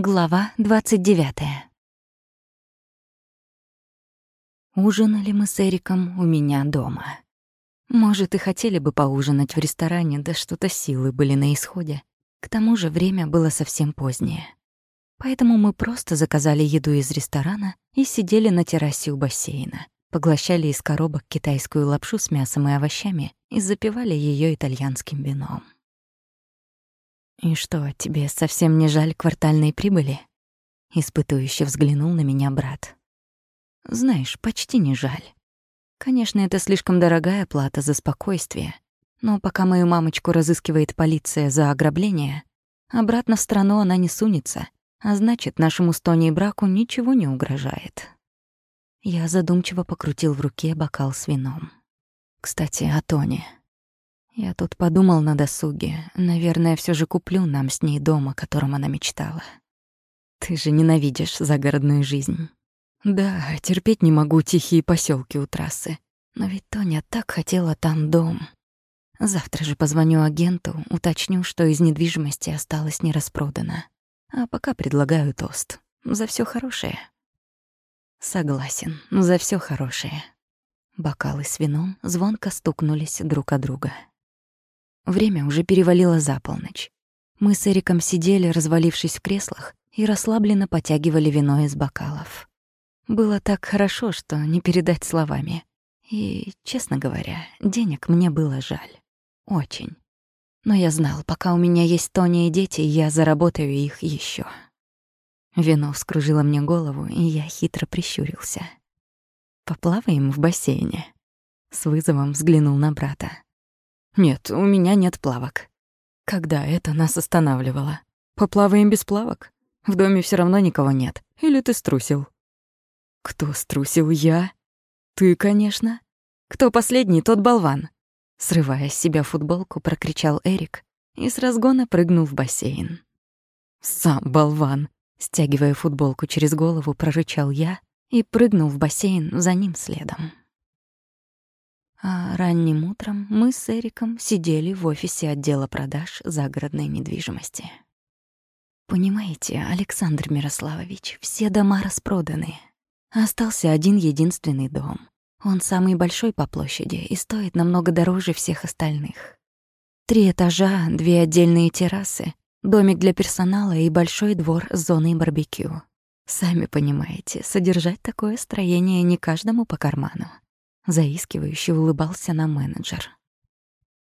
Глава 29. Ужинали мы с Эриком у меня дома. Может, и хотели бы поужинать в ресторане, да что-то силы были на исходе. К тому же время было совсем позднее. Поэтому мы просто заказали еду из ресторана и сидели на террасе у бассейна, поглощали из коробок китайскую лапшу с мясом и овощами и запивали ее итальянским вином. «И что, тебе совсем не жаль квартальной прибыли?» Испытующе взглянул на меня брат. «Знаешь, почти не жаль. Конечно, это слишком дорогая плата за спокойствие, но пока мою мамочку разыскивает полиция за ограбление, обратно в страну она не сунется, а значит, нашему Стоне и браку ничего не угрожает». Я задумчиво покрутил в руке бокал с вином. «Кстати, о Тоне. Я тут подумал на досуге. Наверное, все же куплю нам с ней дом, о котором она мечтала. Ты же ненавидишь загородную жизнь. Да, терпеть не могу тихие поселки у трассы. Но ведь Тоня так хотела там дом. Завтра же позвоню агенту, уточню, что из недвижимости осталось не распродано. А пока предлагаю тост. За все хорошее. Согласен, за все хорошее. Бокалы с вином звонко стукнулись друг о друга. Время уже перевалило за полночь. Мы с Эриком сидели, развалившись в креслах, и расслабленно потягивали вино из бокалов. Было так хорошо, что не передать словами. И, честно говоря, денег мне было жаль. Очень. Но я знал, пока у меня есть Тони и дети, я заработаю их еще. Вино вскружило мне голову, и я хитро прищурился. «Поплаваем в бассейне?» С вызовом взглянул на брата. Нет, у меня нет плавок. Когда это нас останавливало? Поплаваем без плавок? В доме все равно никого нет. Или ты струсил? Кто струсил? Я? Ты, конечно. Кто последний, тот болван. Срывая с себя футболку, прокричал Эрик и с разгона прыгнул в бассейн. Сам болван. Стягивая футболку через голову, прорычал я и прыгнул в бассейн за ним следом. А ранним утром мы с Эриком сидели в офисе отдела продаж загородной недвижимости. Понимаете, Александр Мирославович, все дома распроданы. Остался один единственный дом. Он самый большой по площади и стоит намного дороже всех остальных. Три этажа, две отдельные террасы, домик для персонала и большой двор с зоной барбекю. Сами понимаете, содержать такое строение не каждому по карману. Заискивающе улыбался на менеджер.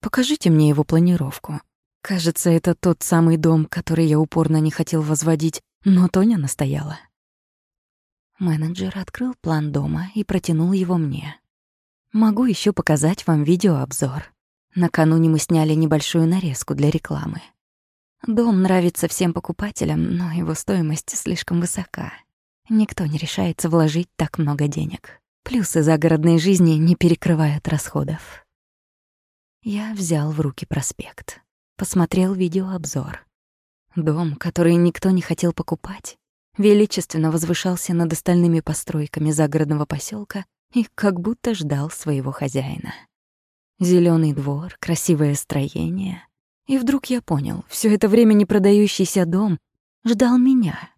«Покажите мне его планировку. Кажется, это тот самый дом, который я упорно не хотел возводить, но Тоня настояла». Менеджер открыл план дома и протянул его мне. «Могу еще показать вам видеообзор. Накануне мы сняли небольшую нарезку для рекламы. Дом нравится всем покупателям, но его стоимость слишком высока. Никто не решается вложить так много денег. Плюсы загородной жизни не перекрывают расходов. Я взял в руки проспект, посмотрел видеообзор. Дом, который никто не хотел покупать, величественно возвышался над остальными постройками загородного поселка и как будто ждал своего хозяина. Зеленый двор, красивое строение. И вдруг я понял, все это время не продающийся дом ждал меня.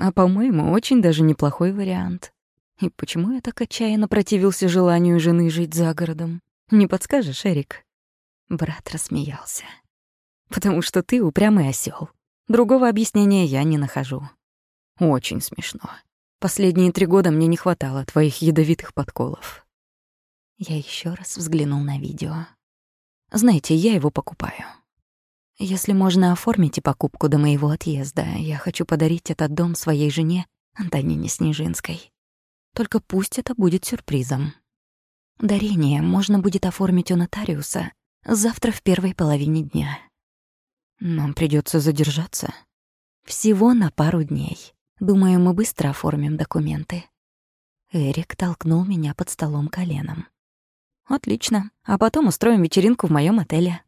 А, по-моему, очень даже неплохой вариант. И почему я так отчаянно противился желанию жены жить за городом? Не подскажешь, Эрик?» Брат рассмеялся. «Потому что ты упрямый осел. Другого объяснения я не нахожу». «Очень смешно. Последние три года мне не хватало твоих ядовитых подколов». Я еще раз взглянул на видео. «Знаете, я его покупаю. Если можно, оформите покупку до моего отъезда. Я хочу подарить этот дом своей жене, Антонине Снежинской. Только пусть это будет сюрпризом. Дарение можно будет оформить у нотариуса завтра в первой половине дня. Нам придется задержаться. Всего на пару дней. Думаю, мы быстро оформим документы. Эрик толкнул меня под столом коленом. Отлично. А потом устроим вечеринку в моем отеле.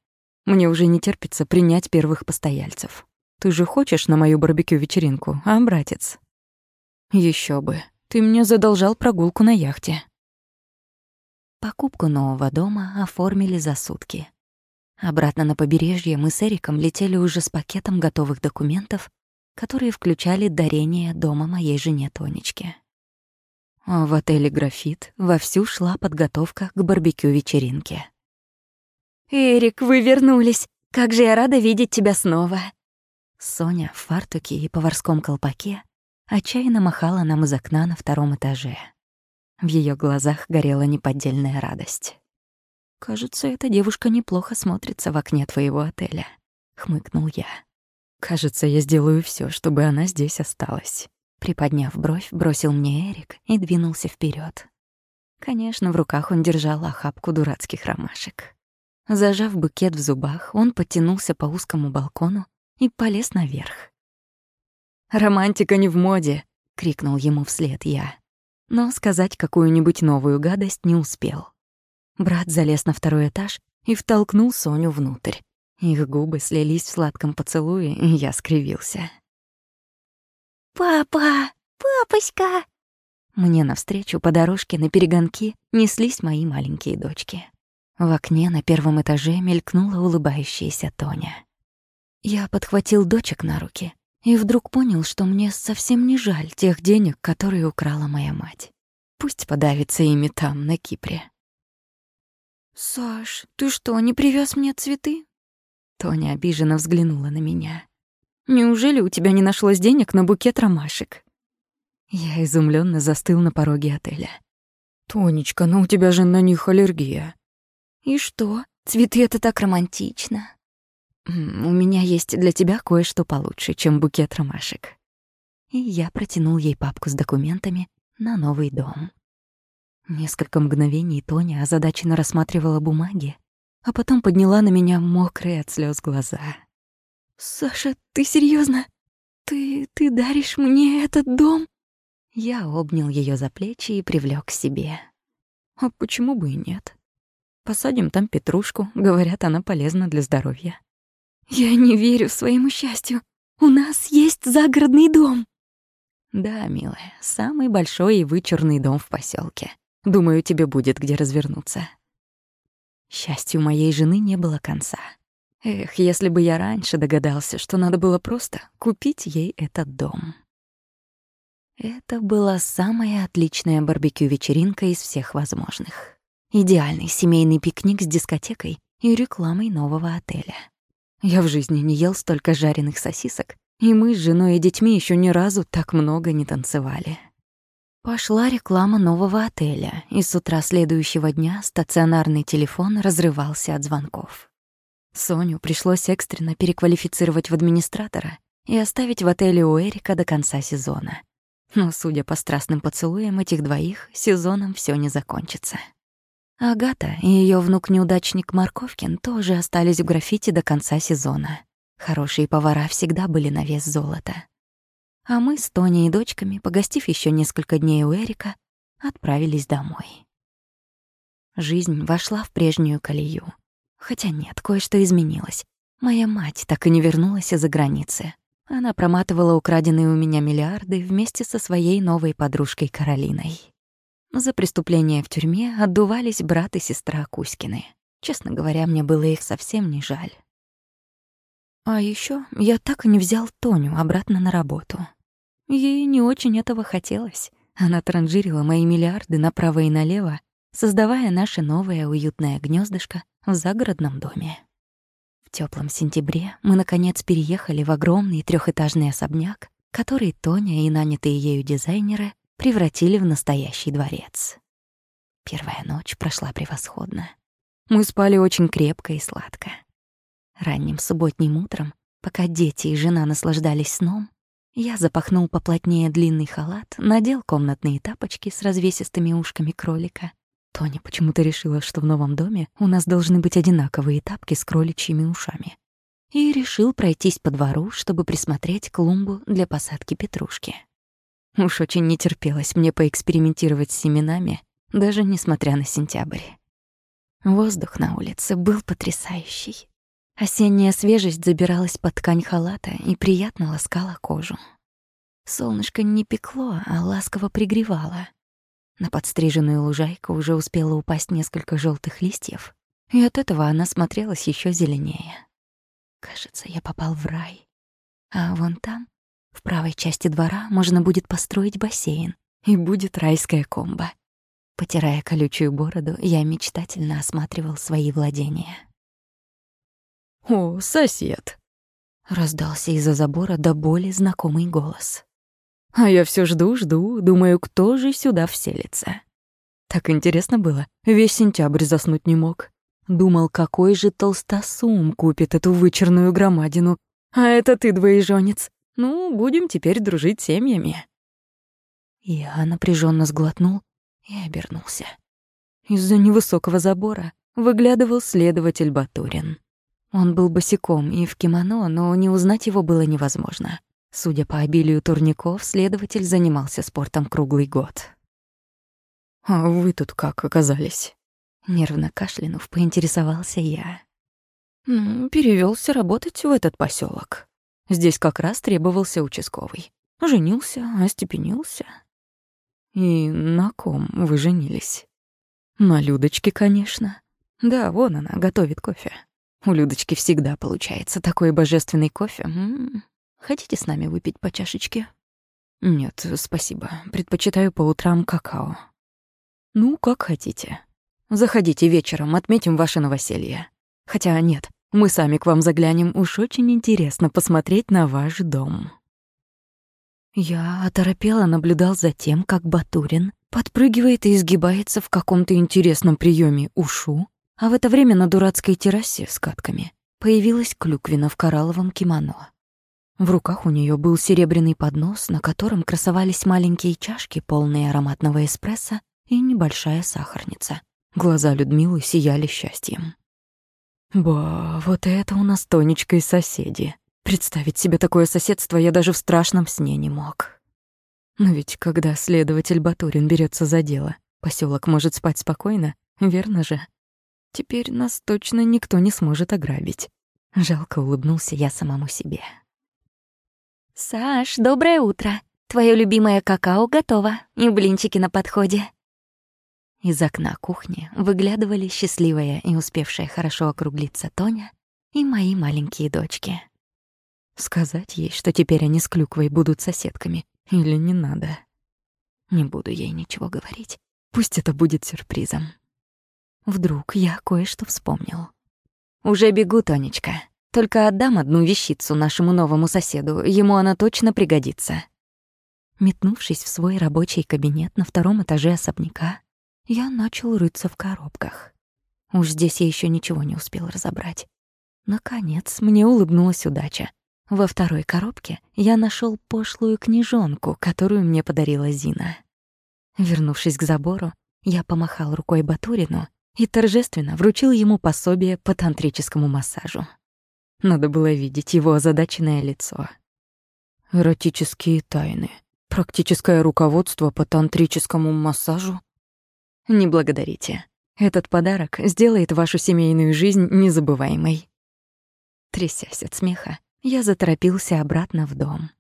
Мне уже не терпится принять первых постояльцев. Ты же хочешь на мою барбекю-вечеринку, а, братец? Еще бы. Ты мне задолжал прогулку на яхте. Покупку нового дома оформили за сутки. Обратно на побережье мы с Эриком летели уже с пакетом готовых документов которые включали дарение дома моей жене Тонечке. А в отеле «Графит» вовсю шла подготовка к барбекю-вечеринке. «Эрик, вы вернулись! Как же я рада видеть тебя снова!» Соня в фартуке и поварском колпаке отчаянно махала нам из окна на втором этаже. В ее глазах горела неподдельная радость. «Кажется, эта девушка неплохо смотрится в окне твоего отеля», — хмыкнул я. «Кажется, я сделаю все, чтобы она здесь осталась». Приподняв бровь, бросил мне Эрик и двинулся вперед. Конечно, в руках он держал охапку дурацких ромашек. Зажав букет в зубах, он подтянулся по узкому балкону и полез наверх. «Романтика не в моде!» — крикнул ему вслед я. Но сказать какую-нибудь новую гадость не успел. Брат залез на второй этаж и втолкнул Соню внутрь. Их губы слились в сладком поцелуе, и я скривился. «Папа! Папочка!» Мне навстречу по дорожке на перегонки неслись мои маленькие дочки. В окне на первом этаже мелькнула улыбающаяся Тоня. Я подхватил дочек на руки и вдруг понял, что мне совсем не жаль тех денег, которые украла моя мать. Пусть подавится ими там, на Кипре. «Саш, ты что, не привез мне цветы?» Тоня обиженно взглянула на меня. «Неужели у тебя не нашлось денег на букет ромашек?» Я изумленно застыл на пороге отеля. «Тонечка, ну у тебя же на них аллергия». «И что? Цветы — это так романтично». «У меня есть для тебя кое-что получше, чем букет ромашек». И я протянул ей папку с документами на новый дом. Несколько мгновений Тоня озадаченно рассматривала бумаги, а потом подняла на меня мокрые от слез глаза. «Саша, ты серьезно? Ты... ты даришь мне этот дом?» Я обнял ее за плечи и привлек к себе. «А почему бы и нет? Посадим там петрушку, говорят, она полезна для здоровья». «Я не верю своему счастью. У нас есть загородный дом». «Да, милая, самый большой и вычурный дом в поселке. Думаю, тебе будет где развернуться». Счастью моей жены не было конца. Эх, если бы я раньше догадался, что надо было просто купить ей этот дом. Это была самая отличная барбекю-вечеринка из всех возможных. Идеальный семейный пикник с дискотекой и рекламой нового отеля. Я в жизни не ел столько жареных сосисок, и мы с женой и детьми еще ни разу так много не танцевали. Пошла реклама нового отеля, и с утра следующего дня стационарный телефон разрывался от звонков. Соню пришлось экстренно переквалифицировать в администратора и оставить в отеле у Эрика до конца сезона. Но, судя по страстным поцелуям этих двоих, сезоном все не закончится. Агата и ее внук-неудачник Марковкин тоже остались в граффити до конца сезона. Хорошие повара всегда были на вес золота. А мы с Тони и дочками, погостив еще несколько дней у Эрика, отправились домой. Жизнь вошла в прежнюю колею. Хотя нет, кое-что изменилось. Моя мать так и не вернулась из-за границы. Она проматывала украденные у меня миллиарды вместе со своей новой подружкой Каролиной. За преступления в тюрьме отдувались брат и сестра Кузькины. Честно говоря, мне было их совсем не жаль. А еще я так и не взял Тоню обратно на работу. Ей не очень этого хотелось. Она транжирила мои миллиарды направо и налево, создавая наше новое уютное гнездышко в загородном доме. В теплом сентябре мы, наконец, переехали в огромный трехэтажный особняк, который Тоня и нанятые ею дизайнеры превратили в настоящий дворец. Первая ночь прошла превосходно. Мы спали очень крепко и сладко. Ранним субботним утром, пока дети и жена наслаждались сном, я запахнул поплотнее длинный халат, надел комнатные тапочки с развесистыми ушками кролика. Тоня почему-то решила, что в новом доме у нас должны быть одинаковые тапки с кроличьими ушами. И решил пройтись по двору, чтобы присмотреть клумбу для посадки петрушки. Уж очень не терпелось мне поэкспериментировать с семенами, даже несмотря на сентябрь. Воздух на улице был потрясающий. Осенняя свежесть забиралась под ткань халата и приятно ласкала кожу. Солнышко не пекло, а ласково пригревало. На подстриженную лужайку уже успело упасть несколько желтых листьев, и от этого она смотрелась еще зеленее. Кажется, я попал в рай. А вон там В правой части двора можно будет построить бассейн, и будет райская комба. Потирая колючую бороду, я мечтательно осматривал свои владения. «О, сосед!» — раздался из-за забора до боли знакомый голос. «А я все жду-жду, думаю, кто же сюда вселится?» Так интересно было, весь сентябрь заснуть не мог. Думал, какой же толстосум купит эту вычерную громадину. А это ты, двоежонец. Ну, будем теперь дружить семьями. Я напряженно сглотнул и обернулся. Из-за невысокого забора выглядывал следователь Батурин. Он был босиком и в кимоно, но не узнать его было невозможно. Судя по обилию турников, следователь занимался спортом круглый год. «А вы тут как оказались?» Нервно кашлянув, поинтересовался я. «Ну, перевелся работать в этот поселок. Здесь как раз требовался участковый. Женился, остепенился. И на ком вы женились? На Людочке, конечно. Да, вон она, готовит кофе. У Людочки всегда получается такой божественный кофе. М -м -м. Хотите с нами выпить по чашечке? Нет, спасибо. Предпочитаю по утрам какао. Ну, как хотите. Заходите вечером, отметим ваше новоселье. Хотя нет, мы сами к вам заглянем. Уж очень интересно посмотреть на ваш дом. Я оторопела наблюдал за тем, как Батурин подпрыгивает и изгибается в каком-то интересном приеме ушу, а в это время на дурацкой террасе с катками появилась клюквина в коралловом кимоно. В руках у нее был серебряный поднос, на котором красовались маленькие чашки, полные ароматного эспрессо, и небольшая сахарница. Глаза Людмилы сияли счастьем. «Ба, вот это у нас Тонечка и соседи. Представить себе такое соседство я даже в страшном сне не мог. Но ведь когда следователь Батурин берется за дело, поселок может спать спокойно, верно же? Теперь нас точно никто не сможет ограбить. Жалко улыбнулся я самому себе. «Саш, доброе утро. Твое любимое какао готово, и блинчики на подходе». Из окна кухни выглядывали счастливая и успевшая хорошо округлиться Тоня и мои маленькие дочки. Сказать ей, что теперь они с Клюквой будут соседками, или не надо? Не буду ей ничего говорить. Пусть это будет сюрпризом. Вдруг я кое-что вспомнил. «Уже бегу, Тонечка. Только отдам одну вещицу нашему новому соседу, ему она точно пригодится». Метнувшись в свой рабочий кабинет на втором этаже особняка, я начал рыться в коробках. Уж здесь я еще ничего не успел разобрать. Наконец, мне улыбнулась удача. Во второй коробке я нашел пошлую книжонку, которую мне подарила Зина. Вернувшись к забору, я помахал рукой Батурину и торжественно вручил ему пособие по тантрическому массажу. Надо было видеть его озадаченное лицо. «Эротические тайны. Практическое руководство по тантрическому массажу?» «Не благодарите. Этот подарок сделает вашу семейную жизнь незабываемой». Трясясь от смеха, я заторопился обратно в дом.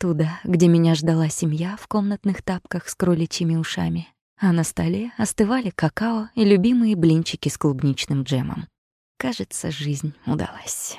Туда, где меня ждала семья в комнатных тапках с кроличьими ушами, а на столе остывали какао и любимые блинчики с клубничным джемом. Кажется, жизнь удалась.